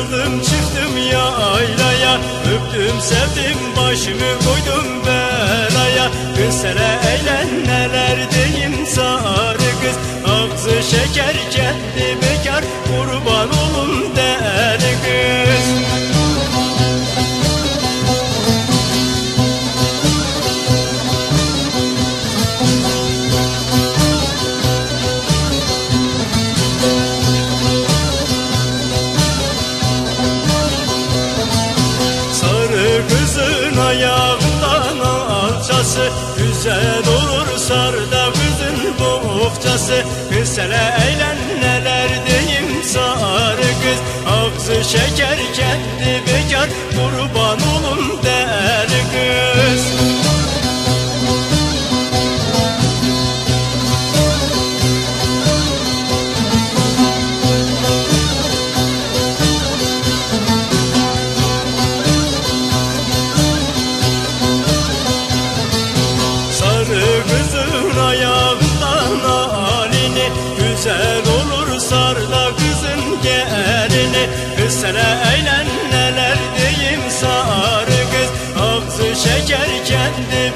aldım çıktım ya aylaya Öptüm sevdim başımı koydum belaya. Kız sana eğlen nelerdeyim sarı kız. Ağzı şeker kendi bekar. Kurban olun de sarda kızın bohçası. Sana eğlen neler diyeyim sarı kız. Ağzı şeker kendi bekar kurban olun deli kız. Sarı kızın ayağından haline Güzel olur sar da kızın gelini. Kız sana eğlen neler diyeyim sarı kız Ağzı şeker kendi